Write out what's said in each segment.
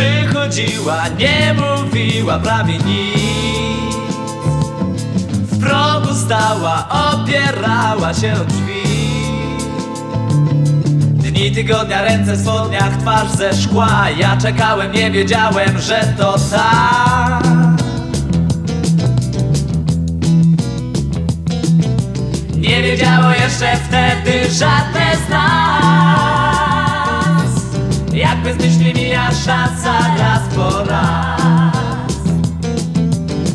Przychodziła, nie mówiła prawie nic. W progu stała, opierała się o drzwi. Dni, tygodnia, ręce w spodniach, twarz ze szkła. Ja czekałem, nie wiedziałem, że to tak Nie wiedziało jeszcze wtedy żadne z szansa raz po raz.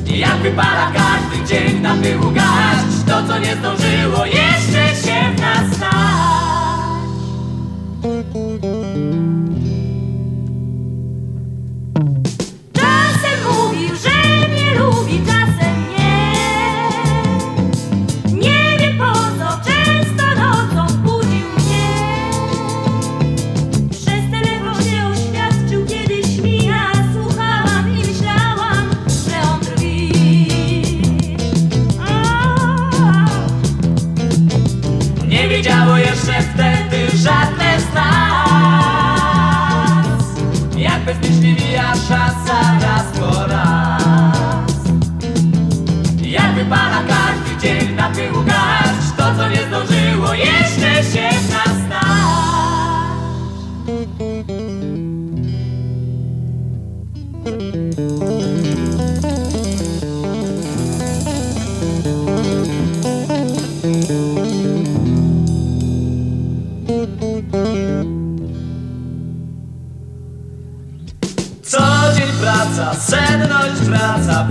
Jak wypala każdy dzień na pyłu gaść To co nie zdążyło jeszcze Nie wiedziało jeszcze wtedy żadne z nas. Jak bezmyślnie mija szansa raz po raz. Jak wypala każdy dzień na pyłu gaść To co nie zdążyło jeszcze się w nas stać Praca, senność wraca